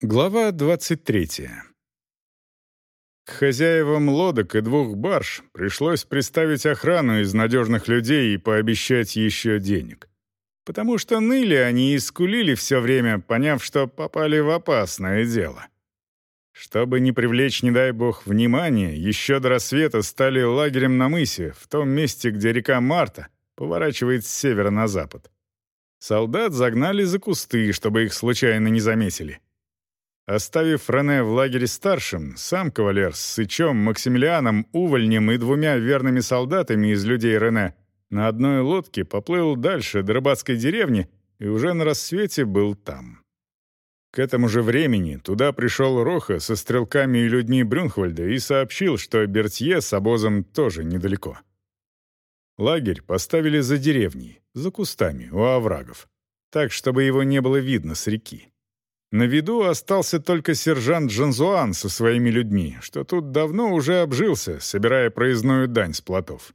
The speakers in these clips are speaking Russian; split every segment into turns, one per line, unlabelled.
Глава 23. К хозяевам лодок и двух барж пришлось приставить охрану из надежных людей и пообещать еще денег. Потому что ныли они и скулили все время, поняв, что попали в опасное дело. Чтобы не привлечь, не дай бог, внимания, еще до рассвета стали лагерем на мысе, в том месте, где река Марта поворачивает с севера на запад. Солдат загнали за кусты, чтобы их случайно не заметили — Оставив Рене в лагере старшим, сам кавалер с Сычом, Максимилианом, Увольнем и двумя верными солдатами из людей Рене на одной лодке поплыл дальше до рыбацкой деревни и уже на рассвете был там. К этому же времени туда пришел Роха со стрелками и людьми Брюнхвальда и сообщил, что Бертье с обозом тоже недалеко. Лагерь поставили за деревней, за кустами, у оврагов, так, чтобы его не было видно с реки. На виду остался только сержант Жанзуан со своими людьми, что тут давно уже обжился, собирая проездную дань с плотов.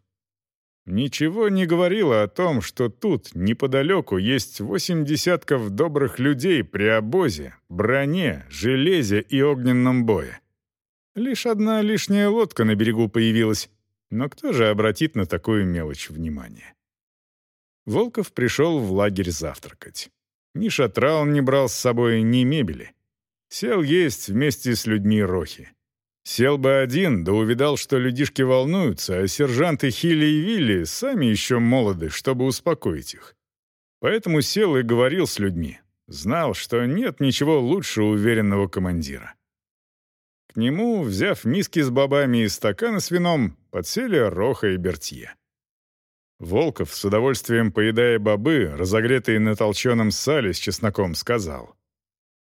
Ничего не говорило о том, что тут, неподалеку, есть восемь десятков добрых людей при обозе, броне, железе и огненном бое. Лишь одна лишняя лодка на берегу появилась, но кто же обратит на такую мелочь внимание? Волков пришел в лагерь завтракать. Ни шатра он не брал с собой, ни мебели. Сел есть вместе с людьми Рохи. Сел бы один, да увидал, что людишки волнуются, а сержанты Хилли и Вилли сами еще молоды, чтобы успокоить их. Поэтому сел и говорил с людьми. Знал, что нет ничего лучше уверенного командира. К нему, взяв миски с бобами и стаканы с вином, подсели Роха и Бертье. Волков, с удовольствием поедая бобы, разогретые на толченом сале с чесноком, сказал.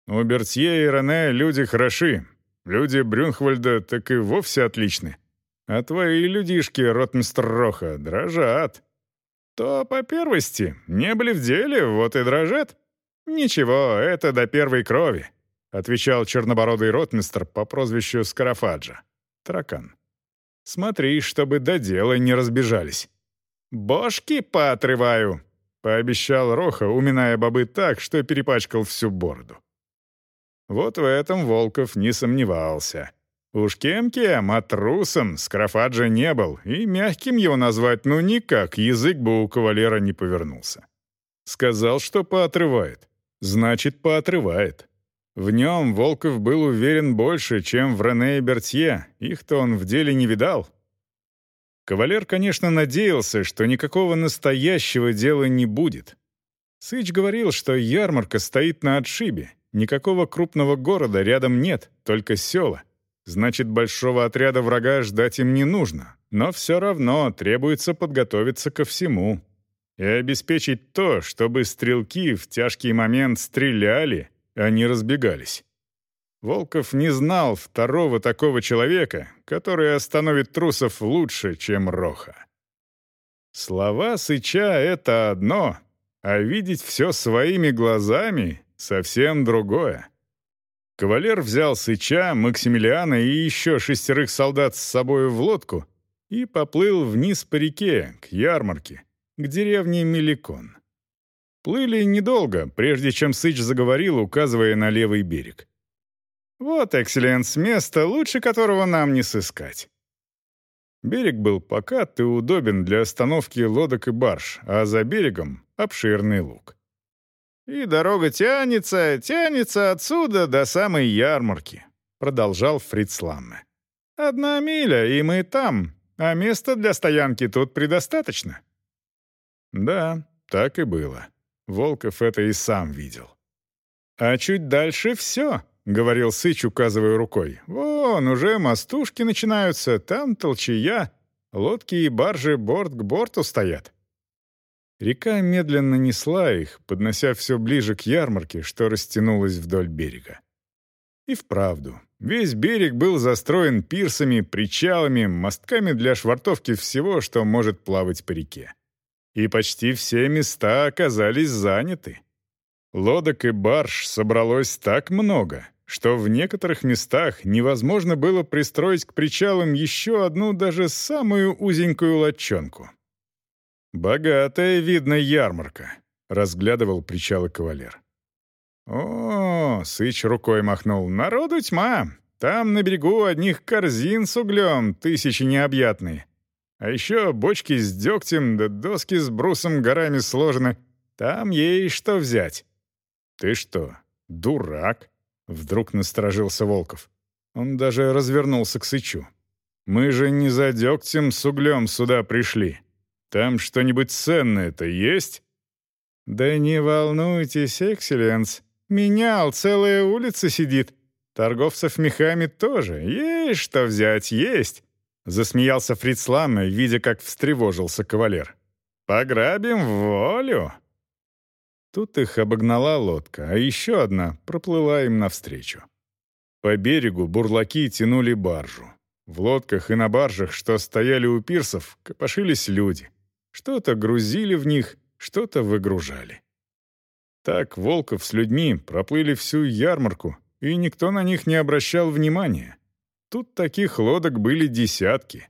«У Бертье и Рене люди хороши. Люди Брюнхвальда так и вовсе отличны. А твои людишки, ротмистр Роха, дрожат. То по первости, не были в деле, вот и дрожат. Ничего, это до первой крови», — отвечал чернобородый ротмистр по прозвищу Скарафаджа. Таракан. «Смотри, чтобы до дела не разбежались». «Бошки поотрываю», — пообещал Роха, уминая бобы так, что перепачкал всю бороду. Вот в этом Волков не сомневался. Уж кем-кем, а трусом Скарафаджа не был, и мягким его назвать ну никак, язык бы у кавалера не повернулся. Сказал, что поотрывает. Значит, поотрывает. В нем Волков был уверен больше, чем в Рене и Бертье. Их-то он в деле не видал, Кавалер, конечно, надеялся, что никакого настоящего дела не будет. Сыч говорил, что ярмарка стоит на отшибе, никакого крупного города рядом нет, только села. Значит, большого отряда врага ждать им не нужно, но все равно требуется подготовиться ко всему и обеспечить то, чтобы стрелки в тяжкий момент стреляли, а не разбегались. Волков не знал второго такого человека, который остановит трусов лучше, чем Роха. Слова Сыча — это одно, а видеть все своими глазами — совсем другое. Кавалер взял Сыча, Максимилиана и еще шестерых солдат с собой в лодку и поплыл вниз по реке, к ярмарке, к деревне Меликон. Плыли недолго, прежде чем Сыч заговорил, указывая на левый берег. Вот, экселленс, место, лучше которого нам не сыскать. Берег был покат и удобен для остановки лодок и барж, а за берегом — обширный луг. «И дорога тянется, тянется отсюда до самой ярмарки», — продолжал Фриц Ламме. «Одна миля, и мы там, а места для стоянки тут предостаточно». Да, так и было. Волков это и сам видел. А чуть дальше все. — говорил Сыч, указывая рукой. «Вон, уже мостушки начинаются, там толчая, лодки и баржи борт к борту стоят». Река медленно несла их, поднося все ближе к ярмарке, что растянулась вдоль берега. И вправду, весь берег был застроен пирсами, причалами, мостками для швартовки всего, что может плавать по реке. И почти все места оказались заняты. Лодок и барж собралось так много, что в некоторых местах невозможно было пристроить к причалам еще одну даже самую узенькую лодчонку. «Богатая, видно, ярмарка», — разглядывал причалы кавалер. «О, — Сыч рукой махнул, — народу тьма. Там на берегу одних корзин с углем тысячи необъятные. А еще бочки с дегтем да доски с брусом горами сложены. Там есть что взять». «Ты что, дурак?» — вдруг насторожился Волков. Он даже развернулся к Сычу. «Мы же не за дегтем с углем сюда пришли. Там что-нибудь ценное-то есть?» «Да не волнуйтесь, экселленс. Менял, целая улица сидит. Торговцев мехами тоже. Есть что взять, есть!» Засмеялся Фриц видя, как встревожился кавалер. «Пограбим волю!» Тут их обогнала лодка, а еще одна проплыла им навстречу. По берегу бурлаки тянули баржу. В лодках и на баржах, что стояли у пирсов, копошились люди. Что-то грузили в них, что-то выгружали. Так Волков с людьми проплыли всю ярмарку, и никто на них не обращал внимания. Тут таких лодок были десятки.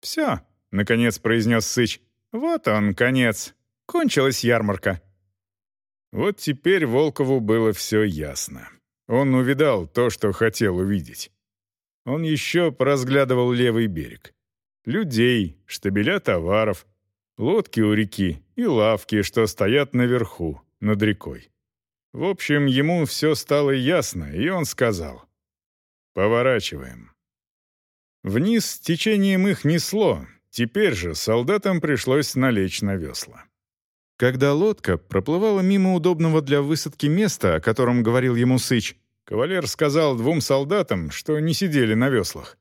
«Все», — наконец произнес Сыч, — «вот он, конец. Кончилась ярмарка». Вот теперь Волкову было все ясно. Он увидал то, что хотел увидеть. Он еще поразглядывал левый берег. Людей, штабеля товаров, лодки у реки и лавки, что стоят наверху, над рекой. В общем, ему все стало ясно, и он сказал «Поворачиваем». Вниз течением их несло, теперь же солдатам пришлось налечь на весла. Когда лодка проплывала мимо удобного для высадки места, о котором говорил ему Сыч, кавалер сказал двум солдатам, что не сидели на веслах.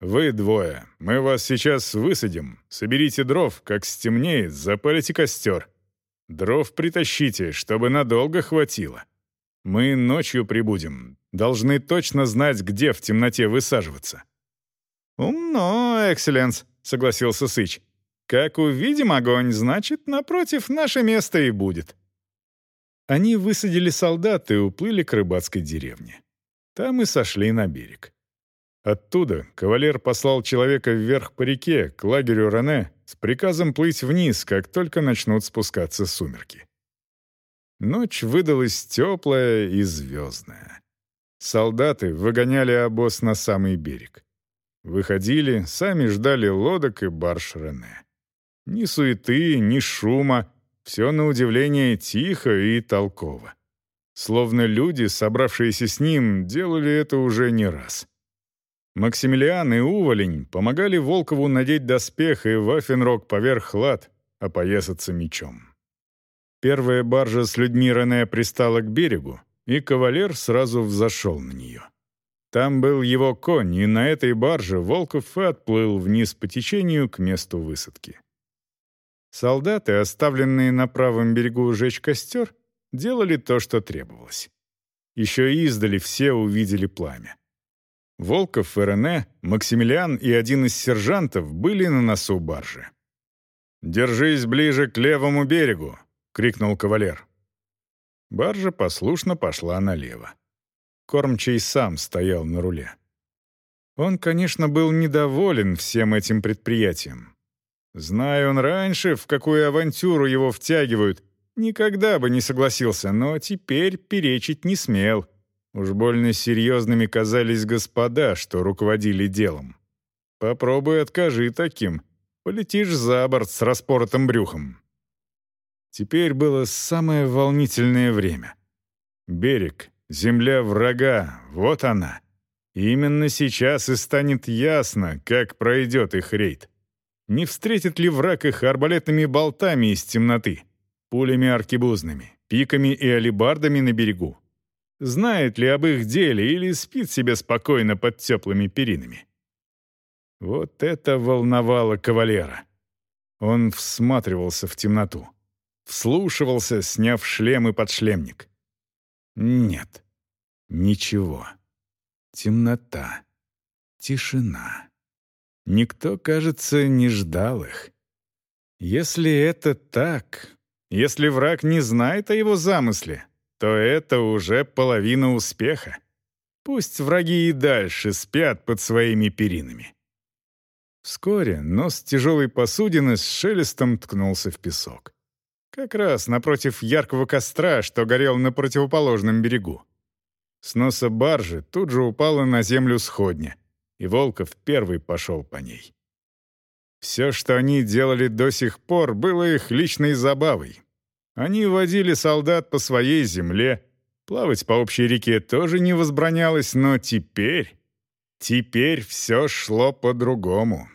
«Вы двое, мы вас сейчас высадим. Соберите дров, как стемнеет, запалите костер. Дров притащите, чтобы надолго хватило. Мы ночью прибудем. Должны точно знать, где в темноте высаживаться».
«Умно, экселленс», — согласился Сыч. «Как увидим огонь, значит, напротив наше место и будет».
Они высадили солдат и уплыли к рыбацкой деревне. Там и сошли на берег. Оттуда кавалер послал человека вверх по реке, к лагерю Рене, с приказом плыть вниз, как только начнут спускаться сумерки. Ночь выдалась теплая и звездная. Солдаты выгоняли обоз на самый берег. Выходили, сами ждали лодок и барж Рене. Ни суеты, ни шума, все на удивление тихо и толково. Словно люди, собравшиеся с ним, делали это уже не раз. Максимилиан и Уволень помогали Волкову надеть доспех и вафенрог поверх лад, опоясаться мечом. Первая баржа с людьми Рене пристала к берегу, и кавалер сразу взошел на нее. Там был его конь, и на этой барже Волков и отплыл вниз по течению к месту высадки. Солдаты, оставленные на правом берегу жечь костер, делали то, что требовалось. Еще издали все увидели пламя. Волков и Рене, Максимилиан и один из сержантов были на носу баржи. «Держись ближе к левому берегу!» — крикнул кавалер. Баржа послушно пошла налево. Кормчий сам стоял на руле. Он, конечно, был недоволен всем этим предприятием. Зная он раньше, в какую авантюру его втягивают, никогда бы не согласился, но теперь перечить не смел — Уж больно серьезными казались господа, что руководили делом. Попробуй откажи таким. Полетишь за борт с распоротым брюхом. Теперь было самое волнительное время. Берег, земля врага, вот она. Именно сейчас и станет ясно, как пройдет их рейд. Не встретит ли враг их арбалетными болтами из темноты, пулями аркебузными, пиками и алебардами на берегу, знает ли об их деле или спит себе спокойно под теплыми перинами. Вот это волновало кавалера. Он всматривался в темноту, вслушивался, сняв шлем и подшлемник. Нет, ничего. Темнота, тишина. Никто, кажется, не ждал их. Если это так, если враг не знает о его замысле, то это уже половина успеха. Пусть враги и дальше спят под своими перинами. Вскоре нос тяжелой посудины с шелестом ткнулся в песок. как раз напротив яркого костра, что горел на противоположном берегу. С носа баржи тут же упала на землю сходня, и Волков первый пошел по ней. Все, что они делали до сих пор, было их личной забавой. Они водили солдат по своей земле, плавать по общей реке тоже не возбранялось, но теперь... Теперь все шло по-другому.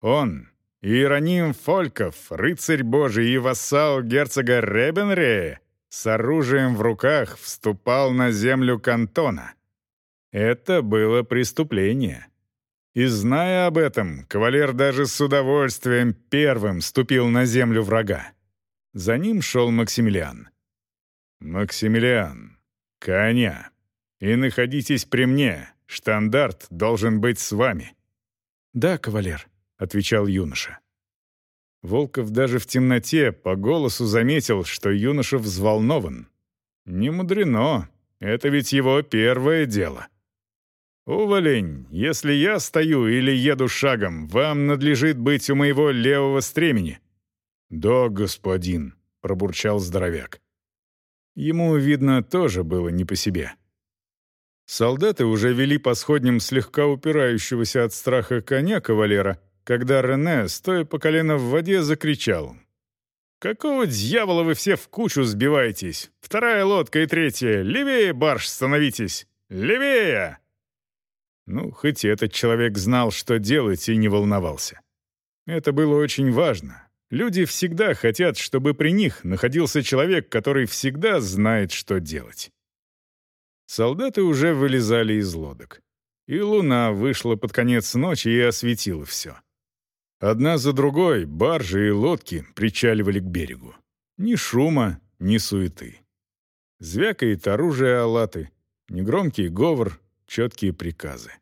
Он, Иероним Фольков, рыцарь божий и вассал герцога Ребенрея, с оружием в руках вступал на землю кантона. Это было преступление. И зная об этом, кавалер даже с удовольствием первым ступил на землю врага. За ним шел Максимилиан. «Максимилиан, коня, и находитесь при мне, штандарт должен быть с вами».
«Да, кавалер», — отвечал юноша.
Волков даже в темноте по голосу заметил, что юноша взволнован. Не мудрено, это ведь его первое дело. «Уволень, если я стою или еду шагом, вам надлежит быть у моего левого стремени». «Да, господин», — пробурчал здоровяк. Ему, видно, тоже было не по себе. Солдаты уже вели по сходням слегка упирающегося от страха коня кавалера, когда Рене, стоя по колено в воде, закричал. «Какого дьявола вы все в кучу сбиваетесь? Вторая лодка и третья! Левее, барж, становитесь! Левее!» Ну, хоть этот человек знал, что делать, и не волновался. Это было очень важно. Люди всегда хотят, чтобы при них находился человек, который всегда знает, что делать. Солдаты уже вылезали из лодок. И луна вышла под конец ночи и осветила все. Одна за другой баржи и лодки причаливали к берегу. Ни шума, ни суеты. Звякает оружие Аллаты, негромкий говор, четкие приказы.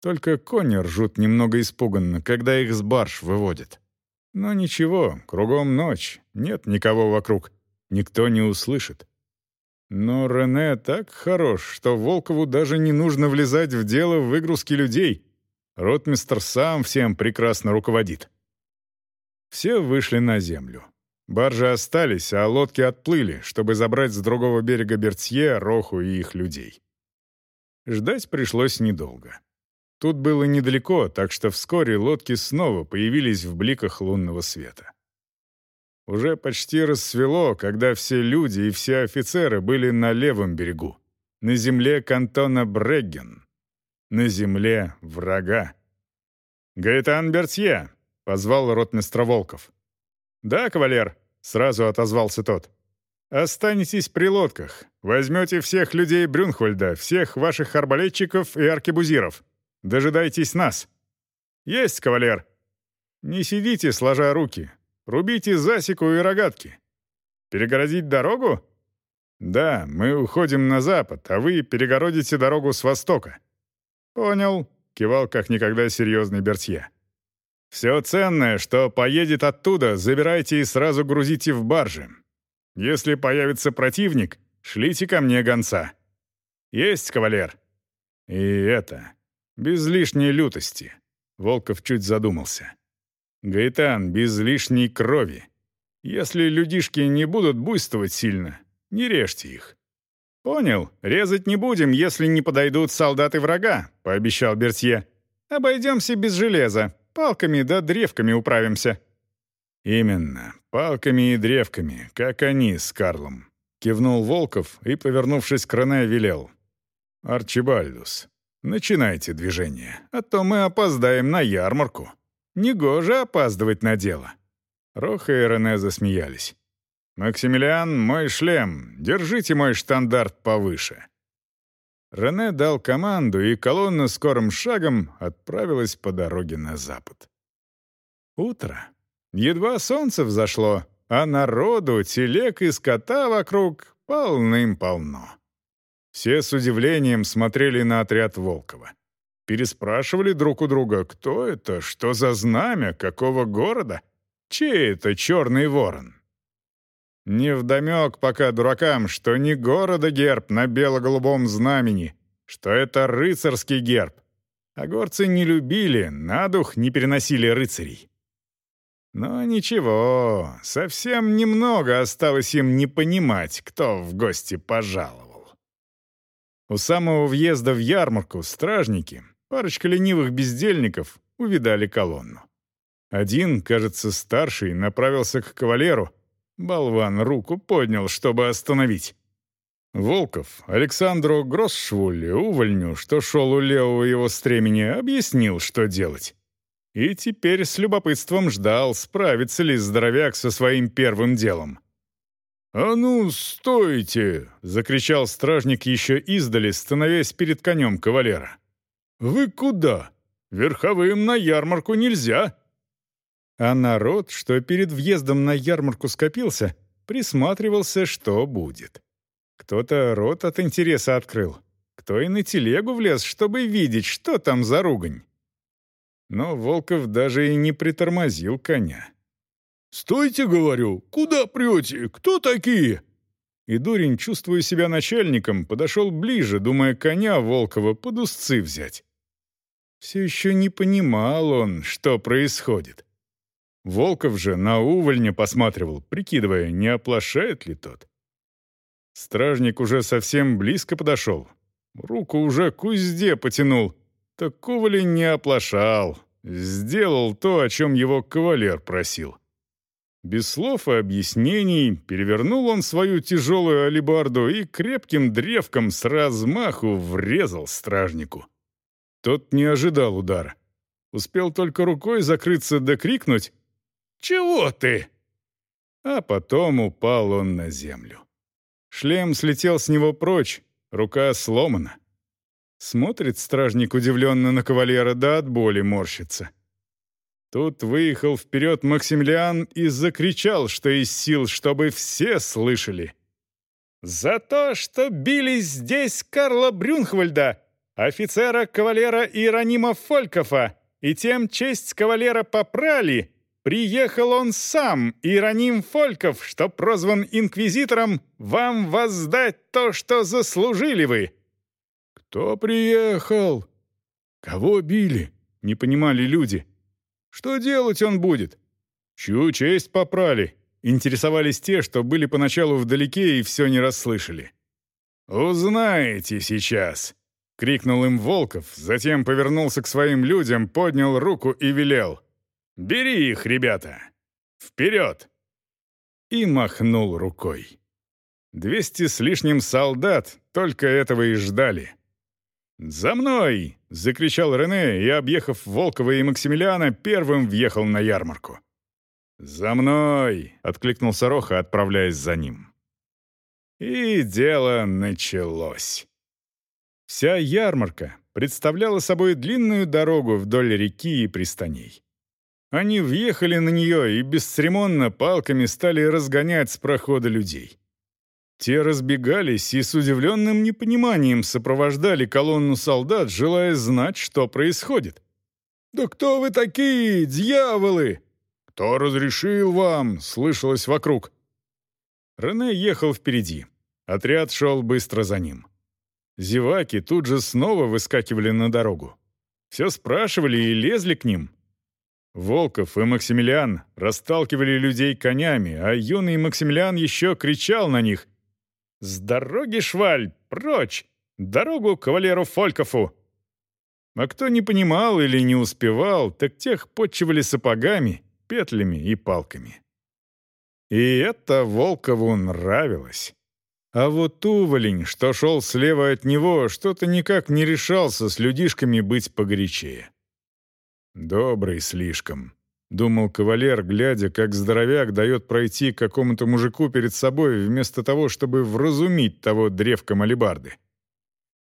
Только кони ржут немного испуганно, когда их с барж выводят. Но ничего, кругом ночь, нет никого вокруг, никто не услышит. Но Рене так хорош, что Волкову даже не нужно влезать в дело выгрузки людей — Ротмистр сам всем прекрасно руководит. Все вышли на землю. Баржи остались, а лодки отплыли, чтобы забрать с другого берега Бертье, Роху и их людей. Ждать пришлось недолго. Тут было недалеко, так что вскоре лодки снова появились в бликах лунного света. Уже почти рассвело, когда все люди и все офицеры были на левом берегу, на земле кантона Брегген, на земле врага. «Гаэтан Бертье!» — позвал ротмистра Волков. «Да, кавалер», — сразу отозвался тот. «Останетесь при лодках. Возьмете всех людей Брюнхвальда, всех ваших арбалетчиков и аркебузиров. Дожидайтесь нас». «Есть, кавалер!» «Не сидите, сложа руки. Рубите засеку и рогатки. Перегородить дорогу?» «Да, мы уходим на запад, а вы перегородите дорогу с востока». «Понял», — кивал как никогда серьезный Бертье. «Все ценное, что поедет оттуда, забирайте и сразу грузите в баржи. Если появится противник, шлите ко мне гонца». «Есть, кавалер». «И это, без лишней лютости», — Волков чуть задумался. «Гаэтан, без лишней крови. Если людишки не будут буйствовать сильно, не режьте их. «Понял. Резать не будем, если не подойдут солдаты врага», — пообещал Бертье. «Обойдемся без железа. Палками да древками управимся». «Именно. Палками и древками, как они с Карлом», — кивнул Волков и, повернувшись к Рене, велел. «Арчибальдус, начинайте движение, а то мы опоздаем на ярмарку. Негоже опаздывать на дело». Роха и Рене засмеялись. «Максимилиан, мой шлем! Держите мой штандарт повыше!» Рене дал команду, и колонна скорым шагом отправилась по дороге на запад. Утро. Едва солнце взошло, а народу, телег и скота вокруг полным-полно. Все с удивлением смотрели на отряд Волкова. Переспрашивали друг у друга, кто это, что за знамя, какого города, чей это черный ворон. Невдомек пока дуракам, что не города герб на бело-голубом знамени, что это рыцарский герб. А горцы не любили, на дух не переносили рыцарей. Но ничего, совсем немного осталось им не понимать, кто в гости пожаловал. У самого въезда в ярмарку стражники, парочка ленивых бездельников, увидали колонну. Один, кажется, старший, направился к кавалеру. Болван руку поднял, чтобы остановить. Волков Александру Гроссшвуле, увольню, что шел у левого его стремени, объяснил, что делать. И теперь с любопытством ждал, справится ли здоровяк со своим первым делом. «А ну, стойте!» — закричал стражник еще издали, становясь перед конем кавалера. «Вы куда? Верховым на ярмарку нельзя!» А народ, что перед въездом на ярмарку скопился, присматривался, что будет. Кто-то рот от интереса открыл, кто и на телегу влез, чтобы видеть, что там за ругань. Но Волков даже и не притормозил коня. «Стойте, — говорю, — куда прете? Кто такие?» И дурень, чувствуя себя начальником, подошел ближе, думая коня Волкова под узцы взять. Все еще не понимал он, что происходит. Волков же на увольня посматривал, прикидывая, не оплошает ли тот. Стражник уже совсем близко подошел. Руку уже к узде потянул. Так Ковали не оплошал. Сделал то, о чем его кавалер просил. Без слов и объяснений перевернул он свою тяжелую алебарду и крепким древком с размаху врезал стражнику. Тот не ожидал удара. Успел только рукой закрыться да крикнуть «Чего ты?». А потом упал он на землю. Шлем слетел с него прочь, рука сломана. Смотрит стражник удивленно на кавалера, да от боли морщится. Тут выехал вперед Максимилиан и закричал, что из сил, чтобы все слышали. «За то, что били здесь Карла Брюнхвальда, офицера-кавалера Иеронима Фолькофа, и тем честь кавалера попрали, Приехал он сам, Ироним Фольков, что прозван инквизитором, вам воздать то, что заслужили вы». «Кто приехал? Кого били?» — не понимали люди. «Что делать он будет?» «Чью честь попрали?» — интересовались те, что были поначалу вдалеке и все не расслышали. «Узнаете сейчас!» — крикнул им Волков, затем повернулся к своим людям, поднял руку и велел — «Бери их, ребята! Вперед!» И махнул рукой. Двести с лишним солдат только этого и ждали. «За мной!» — закричал Рене и, объехав Волкова и Максимилиана, первым въехал на ярмарку. «За мной!» — откликнулся Роха, отправляясь за ним. И дело началось. Вся ярмарка представляла собой длинную дорогу вдоль реки и пристаней. Они въехали на нее и бесцеремонно палками стали разгонять с прохода людей. Те разбегались и с удивленным непониманием сопровождали колонну солдат, желая знать, что происходит. «Да кто вы такие, дьяволы?» «Кто разрешил вам?» — слышалось вокруг. Рене ехал впереди. Отряд шел быстро за ним. Зеваки тут же снова выскакивали на дорогу. Все спрашивали и лезли к ним, Волков и Максимилиан расталкивали людей конями, а юный Максимилиан еще кричал на них. «С дороги, шваль! Прочь! Дорогу кавалеру Фолькофу!» А кто не понимал или не успевал, так тех подчивали сапогами, петлями и палками. И это Волкову нравилось. А вот Уволень, что шел слева от него, что-то никак не решался с людишками быть погорячее. «Добрый слишком», — думал кавалер, глядя, как здоровяк дает пройти какому-то мужику перед собой, вместо того, чтобы вразумить того древком алебарды.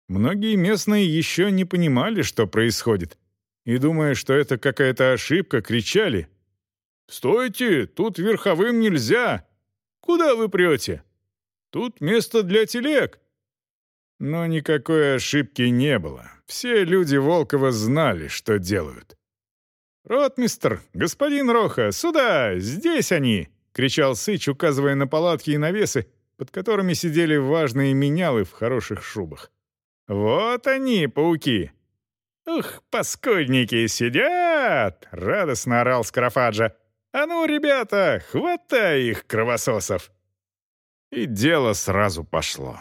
Многие местные еще не понимали, что происходит, и, думая, что это какая-то ошибка, кричали «Стойте! Тут верховым нельзя! Куда вы прете? Тут место для телег!» Но никакой ошибки не было. Все люди Волкова знали, что делают. «Ротмистр! Господин Роха! Сюда! Здесь они!» — кричал Сыч, указывая на палатки и навесы, под которыми сидели важные менялы в хороших шубах. «Вот они, пауки!» «Ух, паскудники, сидят!» — радостно орал Скарафаджа.
А ну, ребята, хватай их, кровососов!» И дело сразу пошло.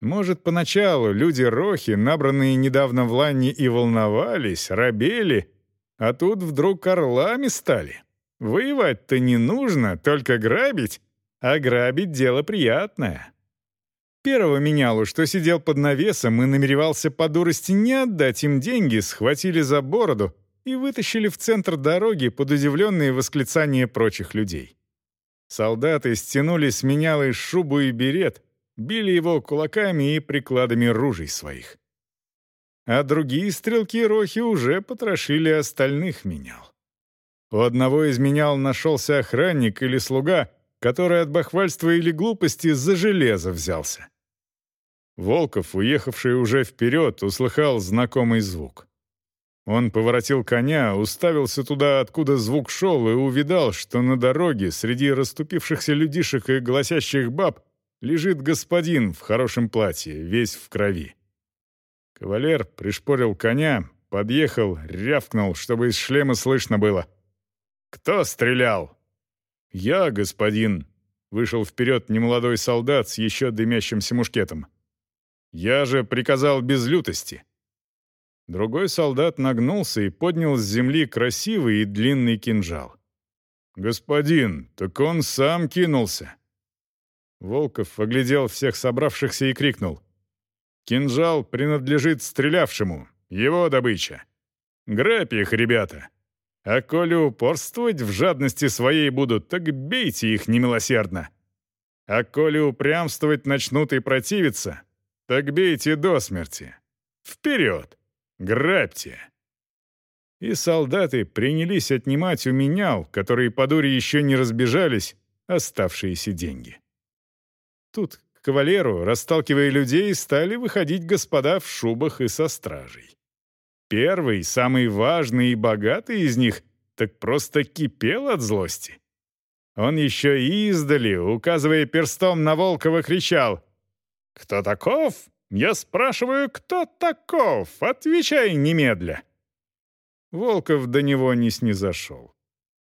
Может, поначалу люди-рохи, набранные недавно в лане, и волновались, робели, а тут вдруг орлами стали. Воевать-то не нужно, только грабить, а грабить дело приятное. Первого менялу, что сидел под навесом и намеревался по дурости не отдать им деньги, схватили за бороду и вытащили в центр дороги под удивленные восклицания прочих людей. Солдаты стянули с менялой шубу и берет, били его кулаками и прикладами ружей своих. А другие стрелки Рохи уже потрошили остальных менял. У одного из менял нашелся охранник или слуга, который от бахвальства или глупости за железо взялся. Волков, уехавший уже вперед, услыхал знакомый звук. Он поворотил коня, уставился туда, откуда звук шел, и увидал, что на дороге среди расступившихся людишек и гласящих баб лежит господин в хорошем платье, весь в крови. Кавалер пришпорил коня, подъехал, рявкнул, чтобы из шлема слышно было. «Кто стрелял?» «Я, господин», — вышел вперед немолодой солдат с еще дымящимся мушкетом. Я же приказал без лютости». Другой солдат нагнулся и поднял с земли красивый и длинный кинжал. «Господин, так он сам кинулся!» Волков оглядел всех собравшихся и крикнул. «Кинжал принадлежит стрелявшему, его добыча. Грабь их, ребята! А коли упорствовать в жадности своей будут, так бейте их немилосердно! А коли упрямствовать начнут и противиться, так бейте до смерти. Вперед! Грабьте!» И солдаты принялись отнимать у менял, которые по дуре еще не разбежались, оставшиеся деньги. Тут кавалеру, расталкивая людей, стали выходить господа в шубах и со стражей. Первый, самый важный и богатый из них, так просто кипел от злости. Он еще издали, указывая перстом на Волкова, кричал «Кто таков? Я спрашиваю, кто таков? Отвечай немедля!» Волков до него не снизошел.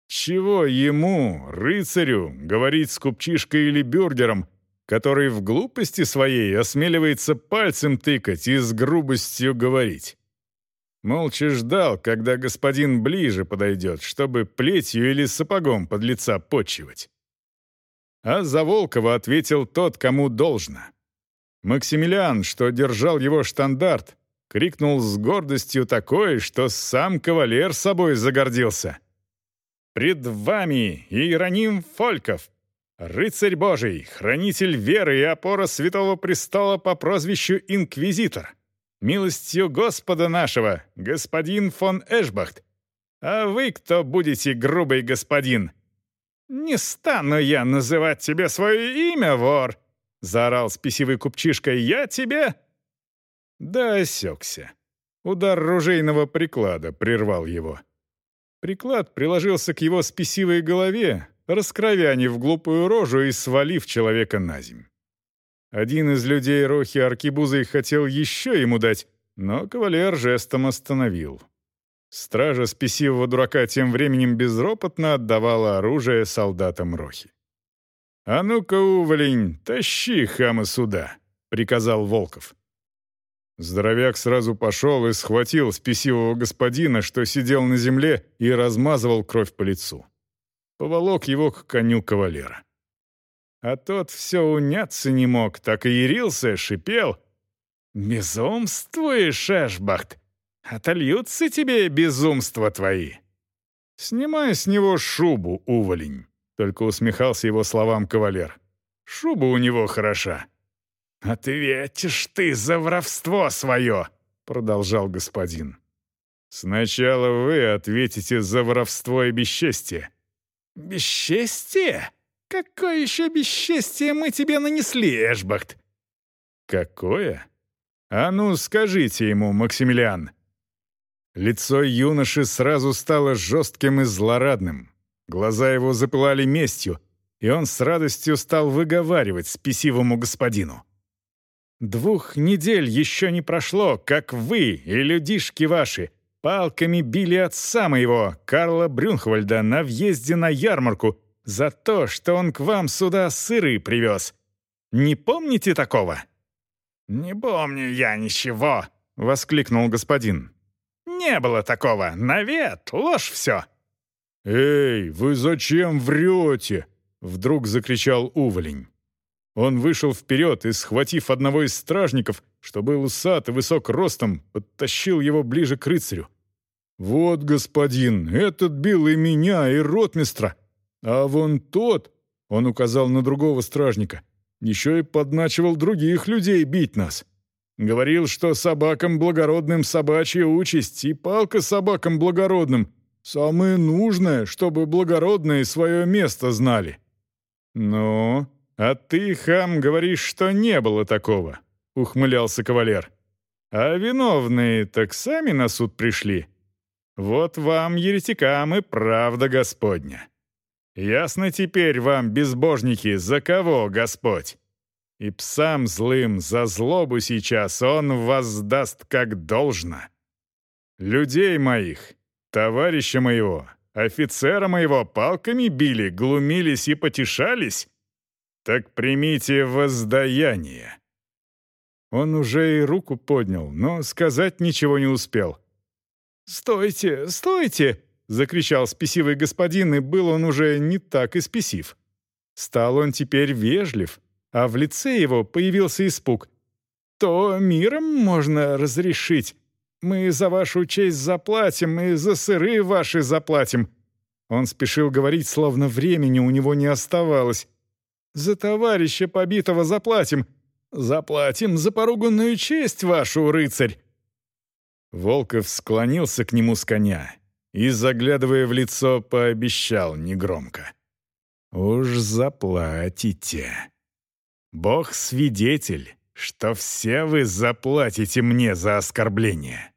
Чего ему, рыцарю, говорить с купчишкой или бюргером, который в глупости своей осмеливается пальцем тыкать и с грубостью говорить? Молча ждал, когда господин ближе подойдет, чтобы плетью или сапогом под лица почивать. А за Волкова ответил тот, кому должно. Максимилиан, что держал его штандарт, крикнул с гордостью такой, что сам кавалер собой загордился. «Пред вами Иероним Фольков, рыцарь Божий, хранитель веры и опора Святого Престола по прозвищу Инквизитор, милостью Господа нашего, господин фон Эшбахт. А вы кто будете, грубый господин?» «Не стану я называть тебе свое имя, вор!» Заорал спесивый купчишка «Я тебе!» Да осекся. Удар ружейного приклада прервал его. Приклад приложился к его спесивой голове, раскровянив глупую рожу и свалив человека на земь. Один из людей Рохи Аркибузой хотел еще ему дать, но кавалер жестом остановил. Стража спесивого дурака тем временем безропотно отдавала оружие солдатам Рохи. «А ну-ка, уволень, тащи хама сюда», — приказал Волков. Здоровяк сразу пошел и схватил спесивого господина, что сидел на земле и размазывал кровь по лицу. Поволок его к коню кавалера. А тот все уняться не мог, так и ярился, шипел. «Безумствуешь, Эшбахт! Отольются тебе безумства твои!» «Снимай с него шубу, уволень!» Только усмехался его словам кавалер. «Шуба у него хороша». «Ответишь ты за воровство свое!» Продолжал господин. «Сначала вы ответите за воровство и бесчестие». «Бесчестие? Какое еще бесчестие мы тебе нанесли, Эшбахт?» «Какое? А ну, скажите ему, Максимилиан». Лицо юноши сразу стало жестким и злорадным. Глаза его запылали местью, и он с радостью стал выговаривать спесивому господину. «Двух недель еще не прошло, как вы и людишки ваши
Палками били отца моего, Карла Брюнхвальда, на въезде на ярмарку за то, что он к вам сюда сыры привез. Не помните такого?» «Не помню я ничего», — воскликнул господин. «Не было такого. Навет, ложь все».
«Эй, вы зачем врете?» — вдруг закричал Уволень. Он вышел вперед и, схватив одного из стражников, что был усат и высок ростом, подтащил его ближе к рыцарю. «Вот, господин, этот бил и меня, и ротмистра. А вон тот, — он указал на другого стражника, — еще и подначивал других людей бить нас. Говорил, что собакам благородным собачья участь и палка собакам благородным — самое нужное, чтобы благородные свое место знали».
«Ну, а ты, хам, говоришь, что не было такого», — ухмылялся кавалер. «А виновные так сами на суд пришли. Вот вам, еретикам, и правда Господня. Ясно теперь вам, безбожники, за кого Господь? И псам злым за злобу сейчас он воздаст как должно. Людей моих, товарища моего, офицера моего палками били, глумились и потешались? Так примите воздаяние». Он уже и руку поднял, но сказать ничего не успел. «Стойте, стойте!» — закричал спесивый господин, и был он уже не так и спесив. Стал он теперь вежлив, а в лице его появился испуг. «То миром можно разрешить. Мы за вашу честь заплатим, и за сыры ваши заплатим». Он спешил говорить, словно времени у него не оставалось. «За товарища побитого заплатим. Заплатим за поруганную честь вашу, рыцарь. Волков склонился к нему с коня и, заглядывая в лицо, пообещал негромко. «Уж заплатите. Бог свидетель, что все вы заплатите мне за оскорбление».